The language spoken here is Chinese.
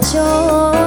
就